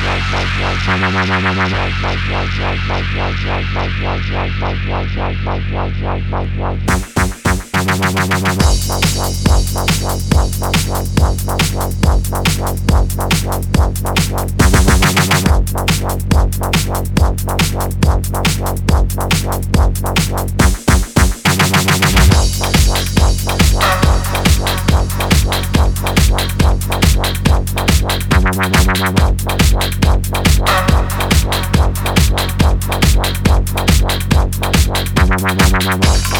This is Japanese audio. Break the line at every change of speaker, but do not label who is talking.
Bye. mama mama mama